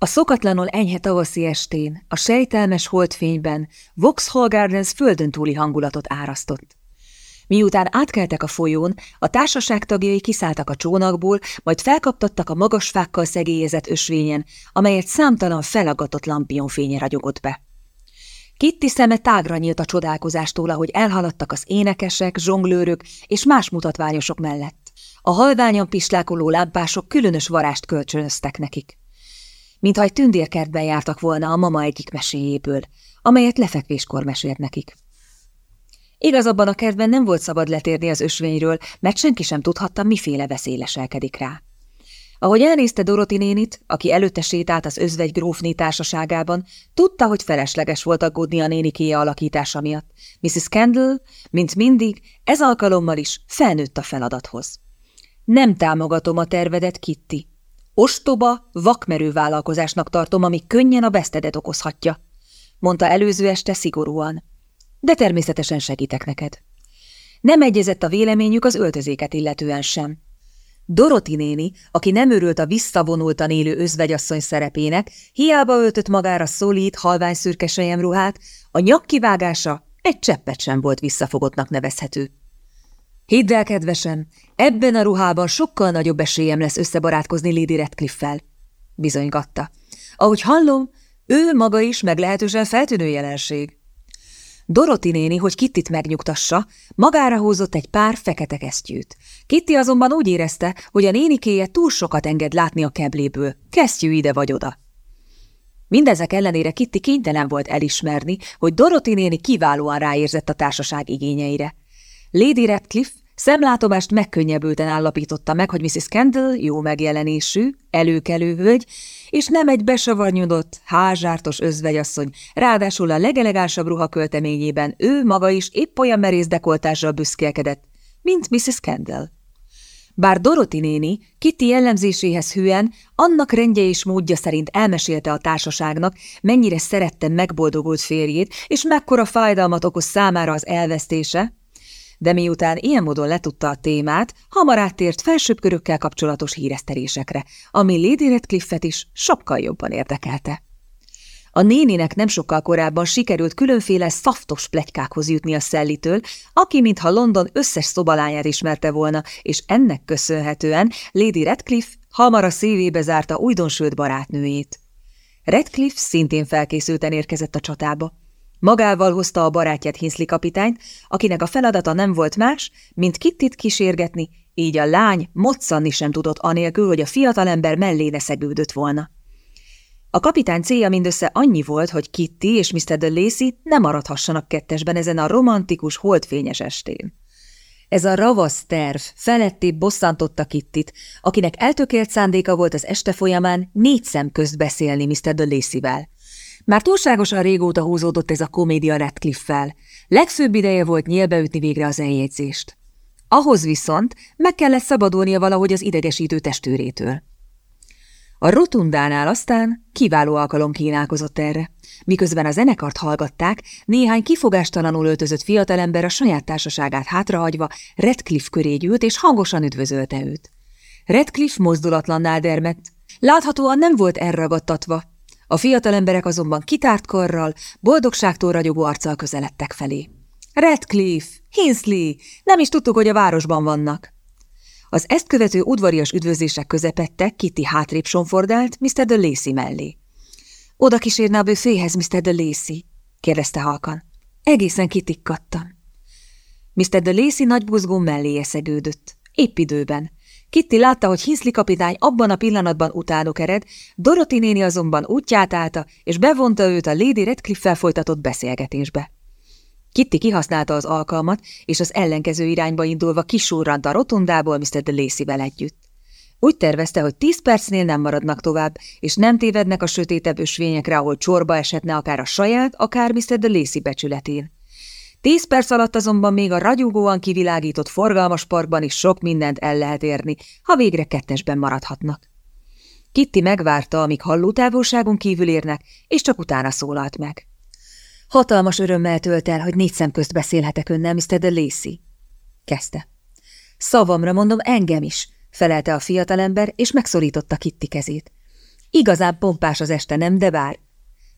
A szokatlanul enyhe tavaszi estén, a sejtelmes holdfényben Vauxhall Gardens földön túli hangulatot árasztott. Miután átkeltek a folyón, a társaság tagjai kiszálltak a csónakból, majd felkaptattak a magas fákkal szegélyezett ösvényen, amelyet számtalan felagatott lampionfénye ragyogott be. Kitty szeme tágra nyílt a csodálkozástól, ahogy elhaladtak az énekesek, zsonglőrök és más mutatványosok mellett. A halványan pislákoló lámpások különös varást kölcsönöztek nekik. Mintha egy tündérkertben jártak volna a mama egyik meséjéből, amelyet lefekvéskor mesélt nekik. Igaz, abban a kertben nem volt szabad letérni az ösvényről, mert senki sem tudhatta, miféle veszély leselkedik rá. Ahogy elnézte Doroti nénit, aki előtte sétált az özvegy grófné társaságában, tudta, hogy felesleges volt aggódni a nénikéje alakítása miatt. Mrs. Kendall, mint mindig, ez alkalommal is felnőtt a feladathoz. Nem támogatom a tervedet, Kitty. Ostoba, vakmerő vállalkozásnak tartom, ami könnyen a besztedet okozhatja, mondta előző este szigorúan. De természetesen segítek neked. Nem egyezett a véleményük az öltözéket illetően sem. Doroti néni, aki nem örült a visszavonultan élő özvegyasszony szerepének, hiába öltött magára szolít, halvány szürke ruhát, a nyakkivágása egy cseppet sem volt visszafogottnak nevezhető. Hidd el, kedvesem, ebben a ruhában sokkal nagyobb esélyem lesz összebarátkozni Lady Redcliffe-fel, bizonygatta. Ahogy hallom, ő maga is meglehetősen feltűnő jelenség. Doroti néni, hogy Kittit megnyugtassa, magára húzott egy pár fekete kesztyűt. Kitti azonban úgy érezte, hogy a nénikéje túl sokat enged látni a kebléből, kesztyű ide vagy oda. Mindezek ellenére Kitti kénytelen volt elismerni, hogy Doroti néni kiválóan ráérzett a társaság igényeire. Lady Radcliffe szemlátomást megkönnyebbülten állapította meg, hogy Mrs. Kendall jó megjelenésű, előkelő hölgy, és nem egy besavanyodott, házsártos özvegyasszony, ráadásul a legelegánsabb ruha költeményében ő maga is épp olyan merész dekoltással büszkélkedett, mint Mrs. Kendall. Bár Doroti néni Kitty jellemzéséhez hűen annak rendje és módja szerint elmesélte a társaságnak, mennyire szerette megboldogult férjét, és mekkora fájdalmat okoz számára az elvesztése, de miután ilyen módon letudta a témát, hamar áttért felsőbb körökkel kapcsolatos híreszterésekre, ami Lady Redcliffe-et is sokkal jobban érdekelte. A néninek nem sokkal korábban sikerült különféle szaftos pletykákhoz jutni a Szellitől, aki mintha London összes szobalányát ismerte volna, és ennek köszönhetően Lady Redcliffe hamar a szívébe zárta újdonsült barátnőjét. Redcliffe szintén felkészülten érkezett a csatába. Magával hozta a barátját Hinsley kapitányt, akinek a feladata nem volt más, mint Kittit kísérgetni, így a lány moccanni sem tudott anélkül, hogy a fiatalember mellé szegődött volna. A kapitány célja mindössze annyi volt, hogy Kitty és Mr. de Lacy ne maradhassanak kettesben ezen a romantikus, holdfényes estén. Ez a ravasz terv feletté bosszantotta Kittit, akinek eltökélt szándéka volt az este folyamán négy szem közt beszélni Mr. de Lacy-vel. Már túlságosan régóta húzódott ez a komédia Radcliffe-fel. Legfőbb ideje volt nyílbeütni végre az eljegyzést. Ahhoz viszont meg kellett szabadulnia valahogy az idegesítő testőrétől. A rotundánál aztán kiváló alkalom kínálkozott erre. Miközben a zenekart hallgatták, néhány kifogástalanul öltözött fiatalember a saját társaságát hátrahagyva Redcliffe köré gyűlt és hangosan üdvözölte őt. Redcliffe mozdulatlannál dermedt. Láthatóan nem volt elragadtatva, a fiatal emberek azonban kitárt karral, boldogságtól ragyogó arccal közeledtek felé. Redcliffe, Hinsley, nem is tudtuk, hogy a városban vannak. Az ezt követő udvarias üdvözlések közepette Kitty hátrébb sonfordált Mr. de Lacy mellé. Oda kísérne a büféhez, Mr. de Lacy? kérdezte halkan. Egészen kitikkattam. Mr. de Lacy nagy buzgó mellé eszegődött. Épp időben. Kitty látta, hogy Hinsley kapitány abban a pillanatban utánok ered, Dorothy néni azonban útját állta, és bevonta őt a Lady Redcliffe-fel folytatott beszélgetésbe. Kitty kihasználta az alkalmat, és az ellenkező irányba indulva kisurrant a rotundából Mr. de Lacy-vel együtt. Úgy tervezte, hogy tíz percnél nem maradnak tovább, és nem tévednek a sötétebb ösvényekre, ahol csorba eshetne akár a saját, akár Mr. de Lacy becsületén. Tíz perc alatt azonban még a ragyogóan kivilágított forgalmas parkban is sok mindent el lehet érni, ha végre kettesben maradhatnak. Kitty megvárta, amíg hallótávolságon kívül érnek, és csak utána szólalt meg. Hatalmas örömmel tölt el, hogy négy szem közt beszélhetek önnel, Mr. de Lacy. Kezdte. Szavamra mondom, engem is, felelte a fiatalember, és megszorította Kitty kezét. Igazán pompás az este, nem, de bár?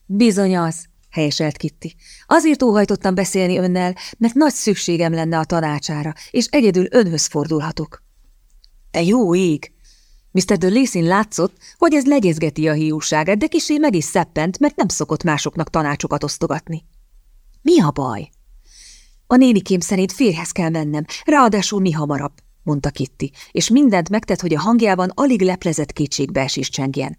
Bizony az, helyeselt Kitty. Azért óhajtottam beszélni önnel, mert nagy szükségem lenne a tanácsára, és egyedül önhöz fordulhatok. Te jó ég! Mr. de Lacey látszott, hogy ez legyezgeti a hiúságát, de kisé meg is szeppent, mert nem szokott másoknak tanácsokat osztogatni. Mi a baj? A nénikém szerint férhez kell mennem, ráadásul mi hamarabb, mondta Kitty, és mindent megtett, hogy a hangjában alig leplezett kétségbeesés csengjen.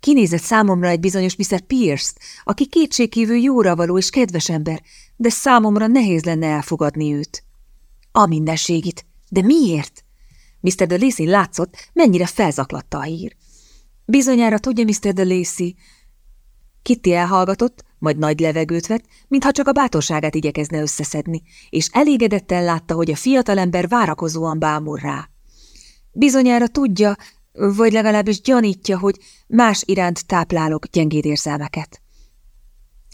Kinézett számomra egy bizonyos Mr. Pierce-t, aki kétségkívül jóra való és kedves ember, de számomra nehéz lenne elfogadni őt. A mindenségit. De miért? Mr. de Lacy látszott, mennyire felzaklatta a hír. Bizonyára tudja Mr. de Lacy. Kitty elhallgatott, majd nagy levegőt vett, mintha csak a bátorságát igyekezne összeszedni, és elégedetten látta, hogy a fiatalember várakozóan bámul rá. Bizonyára tudja, vagy legalábbis gyanítja, hogy más iránt táplálok gyengéd érzelmeket.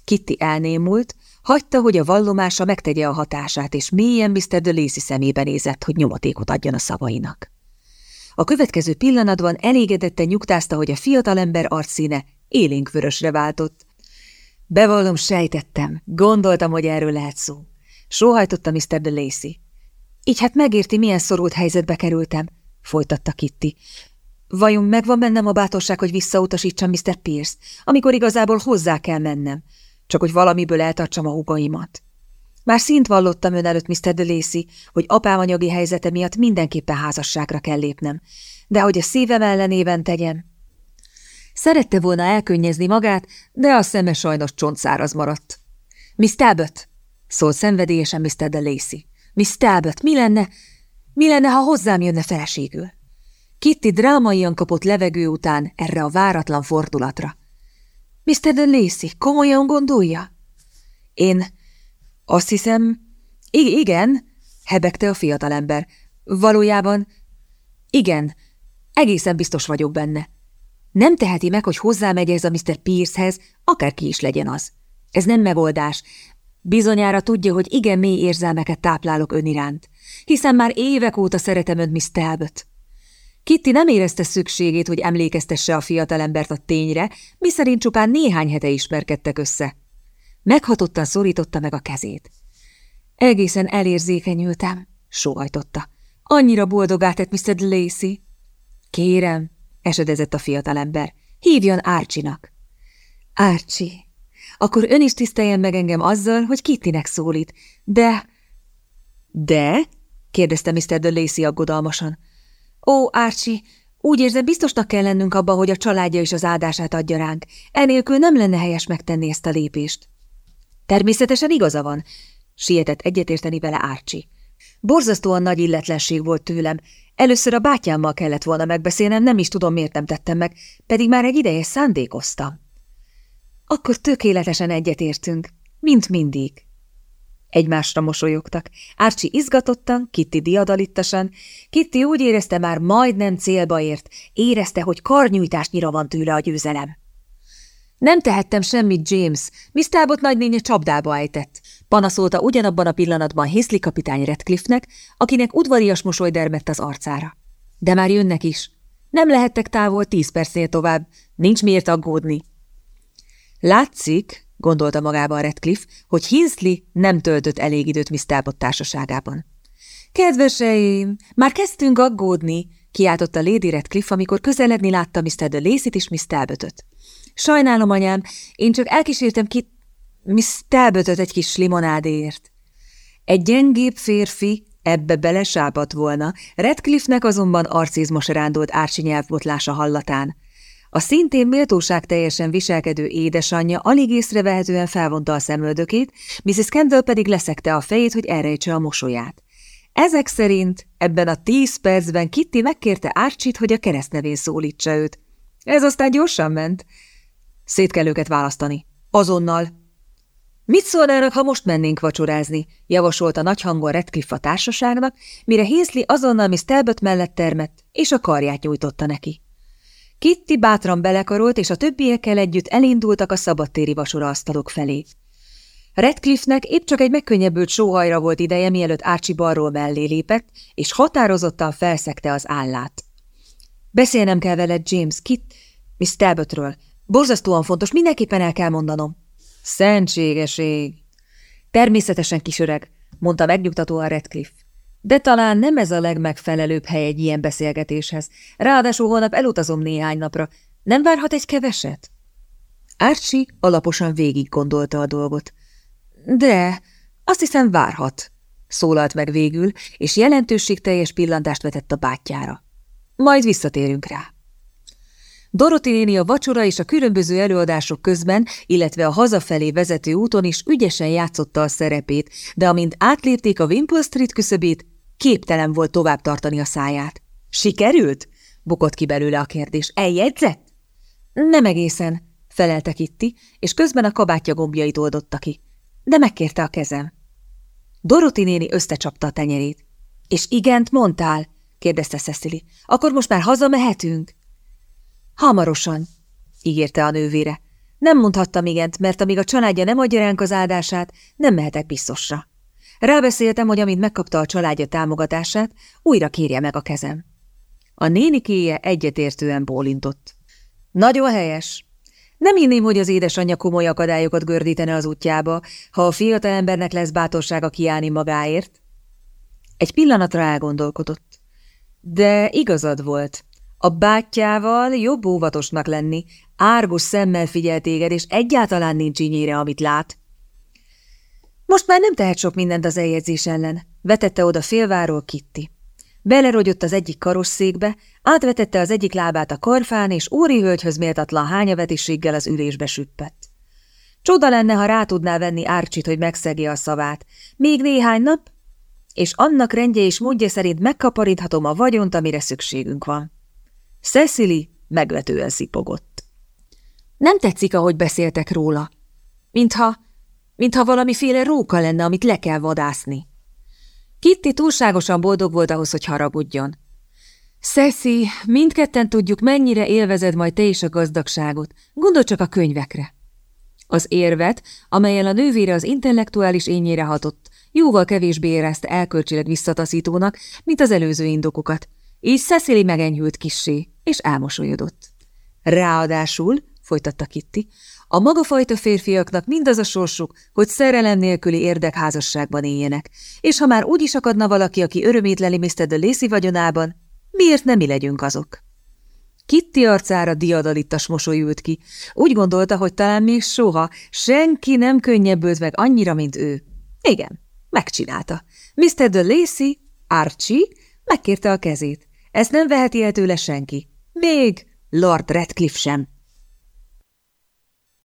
Kitty elnémult, hagyta, hogy a vallomása megtegye a hatását, és mélyen Mr. de Lacy szemébe nézett, hogy nyomatékot adjon a szavainak. A következő pillanatban elégedetten nyugtázta, hogy a fiatalember arcszíne élénk vörösre váltott. Bevallom, sejtettem, gondoltam, hogy erről lehet szó. Sóhajtotta Mr. de Lacy. Így hát megérti, milyen szorult helyzetbe kerültem, folytatta Kitty. Vajon megvan bennem a bátorság, hogy visszautasítsam Mr. Pierce, amikor igazából hozzá kell mennem, csak hogy valamiből eltartsam a hugaimat? Már szint vallottam ön előtt, Mr. de Lacy, hogy apám anyagi helyzete miatt mindenképpen házasságra kell lépnem, de hogy a szívem ellenében tegyem. Szerette volna elkönnyezni magát, de a szeme sajnos csontszáraz maradt. Miss Talbot, szólt szenvedélyesen Mr. de Lacy. Miss Talbot, mi lenne, mi lenne, ha hozzám jönne feleségül? Kitty drámaian kapott levegő után erre a váratlan fordulatra. Mr. de Lacy, komolyan gondolja? Én azt hiszem... I igen, hebegte a fiatalember. Valójában... Igen, egészen biztos vagyok benne. Nem teheti meg, hogy hozzámegy ez a Mr. Piercehez, akárki is legyen az. Ez nem megoldás. Bizonyára tudja, hogy igen mély érzelmeket táplálok ön iránt, hiszen már évek óta szeretem önt, Miss Talbot. Kitty nem érezte szükségét, hogy emlékeztesse a fiatalembert a tényre, miszerint csupán néhány hete ismerkedtek össze. Meghatottan szorította meg a kezét. Egészen elérzékenyültem, sóhajtotta. Annyira boldogá tett Mr. Lacey. Kérem, esedezett a fiatalember, hívjon Árcsinak. Árcsi, akkor ön is tiszteljen meg engem azzal, hogy Kittinek szólít, de... De? kérdezte Mr. de Lacey aggodalmasan. Ó, Árcsi, úgy érzem, biztosnak kell lennünk abba, hogy a családja is az áldását adja ránk. Enélkül nem lenne helyes megtenni ezt a lépést. Természetesen igaza van, sietett egyetérteni vele Árcsi. Borzasztóan nagy illetlenség volt tőlem. Először a bátyámmal kellett volna megbeszélnem, nem is tudom, miért nem tettem meg, pedig már egy ideje szándékoztam. Akkor tökéletesen egyetértünk, mint mindig. Egymásra mosolyogtak. Árcsi izgatottan, Kitty diadalittasan. Kitty úgy érezte már majdnem célba ért, érezte, hogy karnyújtásnyira van tőle a győzelem. Nem tehettem semmit, James. Miss Talbot nagynénye csapdába ejtett. Panaszolta ugyanabban a pillanatban Hiszli kapitány Redcliffe-nek, akinek udvarias mosoly dermett az arcára. De már jönnek is. Nem lehettek távol tíz percnél tovább. Nincs miért aggódni. Látszik, gondolta magába a Redcliffe, hogy Hinsley nem töltött elég időt Miss Talbot társaságában. Kedveseim, már kezdtünk aggódni, kiáltotta Lady Redcliffe, amikor közeledni látta Mr. de Lacey-t és Miss Talbotot. Sajnálom, anyám, én csak elkísértem ki Miss Talbotot egy kis limonádéért. Egy gyengébb férfi ebbe belesápadt volna, Redcliffe-nek azonban arcizmos rándolt árcsi nyelvbotlása hallatán. A szintén méltóság teljesen viselkedő édesanyja alig észrevehetően felvonta a szemöldökét, Mrs. Kendall pedig leszekte a fejét, hogy elrejtse a mosolyát. Ezek szerint ebben a tíz percben Kitty megkérte Árcsit, hogy a keresztnevén szólítsa őt. Ez aztán gyorsan ment. Szét kell őket választani. Azonnal. Mit szólnának, ha most mennénk vacsorázni? javasolta nagy hangon Redcliffe a társaságnak, mire Hészli azonnal Miss Talbot mellett termett, és a karját nyújtotta neki. Kitty bátran belekarolt, és a többiekkel együtt elindultak a szabadtéri asztalok felé. Redcliffe-nek épp csak egy megkönnyebbült sóhajra volt ideje, mielőtt Ácsi balról mellé lépett, és határozottan felszegte az állát. Beszélnem kell veled, James, Kit, Miss Talbotről. Borzasztóan fontos, mindenképpen el kell mondanom. Szentségeség! Természetesen kisöreg, mondta megnyugtatóan Redcliffe. De talán nem ez a legmegfelelőbb hely egy ilyen beszélgetéshez. Ráadásul holnap elutazom néhány napra. Nem várhat egy keveset? Archie alaposan végig gondolta a dolgot. De azt hiszem várhat, szólalt meg végül, és jelentőségteljes pillantást vetett a bátyjára. Majd visszatérünk rá. Doroti néni a vacsora és a különböző előadások közben, illetve a hazafelé vezető úton is ügyesen játszotta a szerepét, de amint átlépték a Wimple Street küszöbét, képtelen volt tovább tartani a száját. Sikerült? bukott ki belőle a kérdés. Eljegyzett? Nem egészen, felelte Kitty, és közben a kabátja gombjait oldotta ki. De megkérte a kezem. Doroti néni összecsapta a tenyerét. És igent mondtál? kérdezte Cecily. Akkor most már hazamehetünk? Hamarosan, ígérte a nővére. Nem mondhattam igent, mert amíg a családja nem adja ránk az áldását, nem mehetek biztosra. Rábeszéltem, hogy amint megkapta a családja támogatását, újra kérje meg a kezem. A nénikéje egyetértően bólintott. Nagyon helyes. Nem hinném, hogy az édesanyja komoly akadályokat gördítene az útjába, ha a fiatal embernek lesz bátorsága kiállni magáért. Egy pillanatra elgondolkodott. De igazad volt. A bátyjával jobb óvatosnak lenni, árgus szemmel figyel téged, és egyáltalán nincs ínyére, amit lát. Most már nem tehet sok mindent az eljegyzés ellen, vetette oda félváról Kitti. Belerogyott az egyik karosszékbe, átvetette az egyik lábát a karfán, és óri hölgyhöz méltatlan hányavetiséggel az ülésbe süppett. Csoda lenne, ha rá tudná venni Árcsit, hogy megszegje a szavát. Még néhány nap, és annak rendje és módja szerint megkaparíthatom a vagyont, amire szükségünk van. Cecily megvetően szipogott. Nem tetszik, ahogy beszéltek róla. Mintha, mintha valamiféle róka lenne, amit le kell vadászni. Kitty túlságosan boldog volt ahhoz, hogy haragudjon. Szeszi, mindketten tudjuk, mennyire élvezed majd te is a gazdagságot. Gondolj csak a könyvekre. Az érvet, amelyel a nővére az intellektuális ényére hatott, jóval kevésbé érezte elkölcsileg visszataszítónak, mint az előző indokokat. Így Cecily megenyhült kissé, és elmosolyodott. Ráadásul, folytatta Kitty, a maga fajta férfiaknak mindaz a sorsuk, hogy szerelem nélküli érdekházasságban éljenek, és ha már úgy is akadna valaki, aki örömét leli Mr. de vagyonában, miért nem mi legyünk azok? Kitty arcára diadalittas mosoly ült ki. Úgy gondolta, hogy talán még soha senki nem könnyebbült meg annyira, mint ő. Igen, megcsinálta. Mr. de Lacey, Archie, megkérte a kezét. Ezt nem veheti el tőle senki. Még Lord Redcliffe sem.